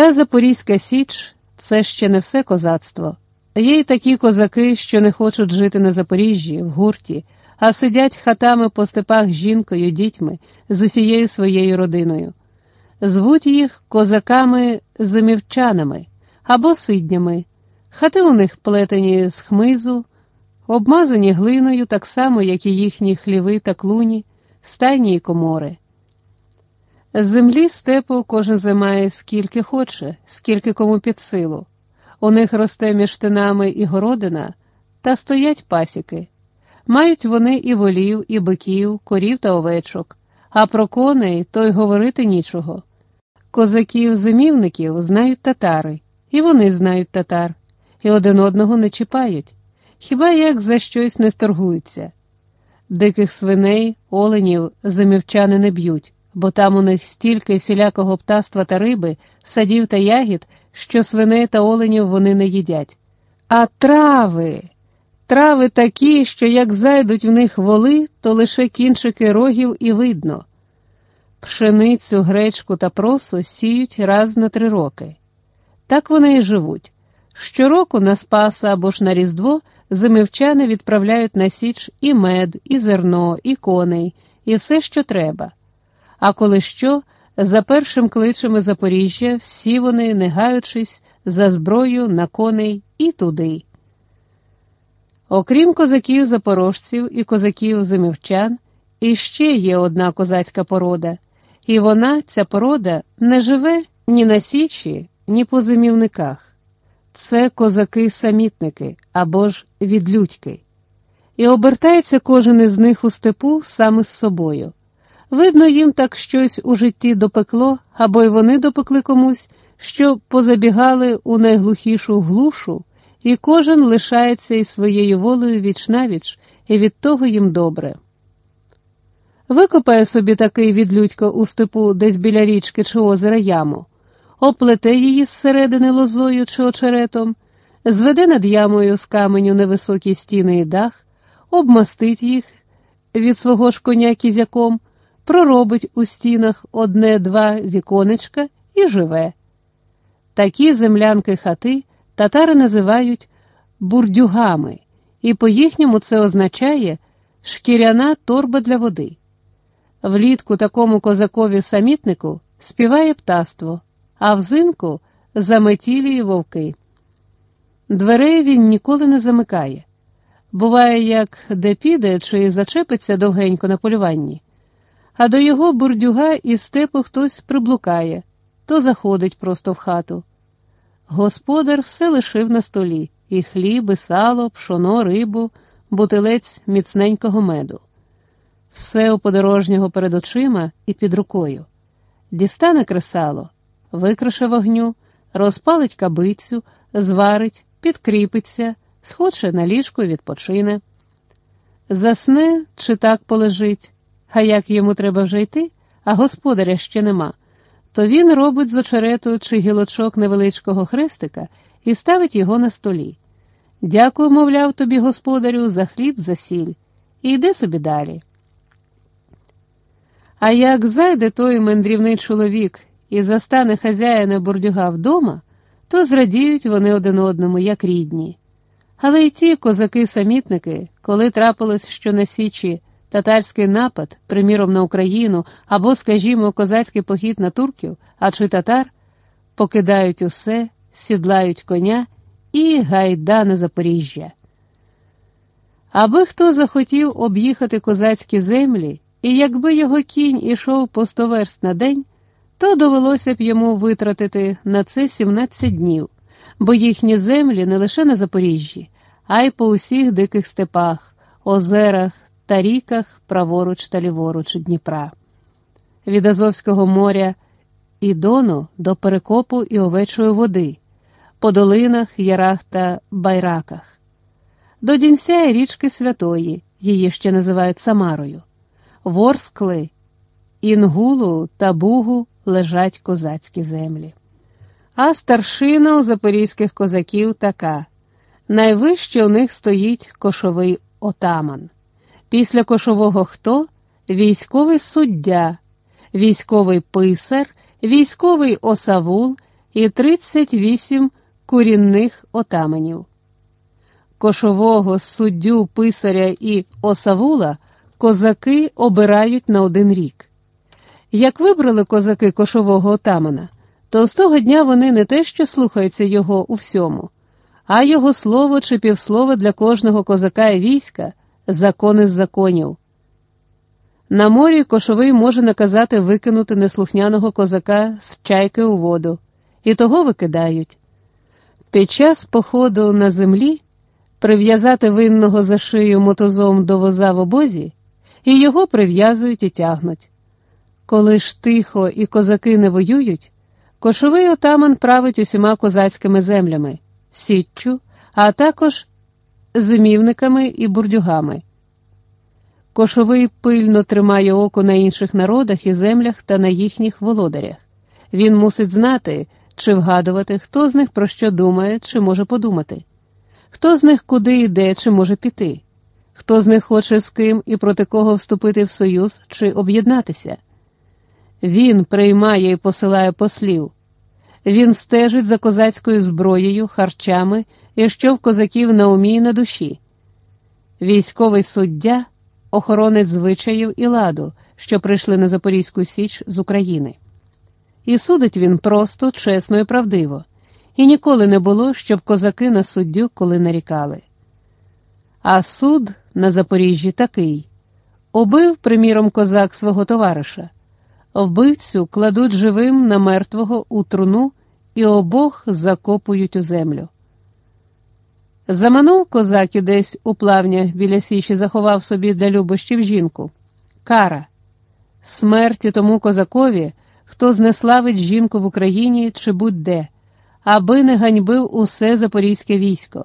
Та Запорізька Січ це ще не все козацтво. Є й такі козаки, що не хочуть жити на Запоріжжі, в гурті, а сидять хатами по степах з жінкою, дітьми, з усією своєю родиною. Звуть їх козаками-зимівчанами або сиднями. Хати у них плетені з хмизу, обмазані глиною, так само, як і їхні хліви та клуні, стайні й комори. З землі степу кожен займає скільки хоче, скільки кому під силу. У них росте між тинами і городина, та стоять пасіки. Мають вони і волів, і биків, корів та овечок, а про коней то й говорити нічого. Козаків-зимівників знають татари, і вони знають татар, і один одного не чіпають, хіба як за щось не сторгуються. Диких свиней, оленів зимівчани не б'ють, бо там у них стільки всілякого птаства та риби, садів та ягід, що свиней та оленів вони не їдять. А трави. Трави такі, що як зайдуть в них воли, то лише кінчики рогів і видно. Пшеницю, гречку та просу сіють раз на три роки. Так вони і живуть. Щороку на Спаса або ж на Різдво зимівчани відправляють на Січ і мед, і зерно, і коней, і все, що треба. А коли що, за першим кличами Запоріжжя всі вони, не гаючись, за зброю на коней і туди. Окрім козаків запорожців і козаків зимівчан, іще є одна козацька порода, і вона, ця порода, не живе ні на Січі, ні по зимівниках. Це козаки-самітники або ж відлюдьки. І обертається кожен із них у степу саме з собою. Видно, їм так щось у житті допекло, або й вони допекли комусь, що позабігали у найглухішу глушу, і кожен лишається із своєю волею віч навіч, і від того їм добре. Викопає собі такий відлюдько у степу десь біля річки чи озера яму, оплете її зсередини лозою чи очеретом, зведе над ямою з каменю невисокі стіни і дах, обмастить їх від свого ж коня кізяком, проробить у стінах одне-два віконечка і живе. Такі землянки хати татари називають бурдюгами, і по їхньому це означає шкіряна торба для води. Влітку такому козакові самітнику співає птаство, а взимку заметілює вовки. Дверей він ніколи не замикає. Буває, як де піде чи зачепиться довгенько на полюванні, а до його бурдюга із степу хтось приблукає, то заходить просто в хату. Господар все лишив на столі і хліб, і сало, пшоно, рибу, бутилець міцненького меду. Все у подорожнього перед очима і під рукою. Дістане кресало, викраше вогню, розпалить кабицю, зварить, підкріпиться, схоче на ліжку і відпочине. Засне чи так полежить, а як йому треба вже йти, а господаря ще нема, то він робить з очерету чи гілочок невеличкого хрестика і ставить його на столі. Дякую, мовляв, тобі, господарю, за хліб, за сіль, і йде собі далі. А як зайде той мандрівний чоловік і застане хазяїна бурдюга вдома, то зрадіють вони один одному, як рідні. Але й ті козаки-самітники, коли трапилось, що на Січі татарський напад, приміром на Україну, або, скажімо, козацький похід на турків, а чи татар, покидають усе, сідлають коня і гайда на Запоріжжя. Аби хто захотів об'їхати козацькі землі, і якби його кінь ішов по сто верст на день, то довелося б йому витратити на це 17 днів, бо їхні землі не лише на Запоріжжі, а й по усіх диких степах, озерах та ріках праворуч та ліворуч Дніпра. Від Азовського моря і дону до перекопу і овечої води, по долинах, ярах та байраках, до Дінця і річки Святої, її ще називають Самарою, Ворскли, Інгулу та Бугу лежать козацькі землі. А старшина у запорізьких козаків така. Найвище у них стоїть кошовий отаман. Після кошового хто? Військовий суддя, військовий писар, військовий осавул, і 38 курінних отаманів. Кошового, суддю, писаря і осавула козаки обирають на один рік. Як вибрали козаки кошового отамана, то з того дня вони не те, що слухаються його у всьому, а його слово чи півслово для кожного козака і війська закон із законів. На морі кошовий може наказати викинути неслухняного козака з чайки у воду, і того викидають. Під час походу на землі прив'язати винного за шию мотозом до воза в обозі, і його прив'язують і тягнуть. Коли ж тихо і козаки не воюють, кошовий отаман править усіма козацькими землями, січчю, а також зимівниками і бурдюгами. Кошовий пильно тримає око на інших народах і землях та на їхніх володарях. Він мусить знати чи вгадувати, хто з них про що думає, чи може подумати, хто з них куди йде, чи може піти, хто з них хоче з ким і проти кого вступити в союз чи об'єднатися. Він приймає і посилає послів. Він стежить за козацькою зброєю, харчами і що в козаків на умі і на душі. Військовий суддя, охоронець звичаїв і ладу, що прийшли на Запорізьку Січ з України. І судить він просто, чесно і правдиво, і ніколи не було, щоб козаки на суддю коли нарікали. А суд на Запоріжжі такий убив, приміром, козак свого товариша, вбивцю кладуть живим на мертвого у труну і обох закопують у землю. Заманув козак і десь у плавнях біля січі заховав собі для любощів жінку. Кара. Смерті тому козакові, хто знеславить жінку в Україні чи будь-де, аби не ганьбив усе запорізьке військо.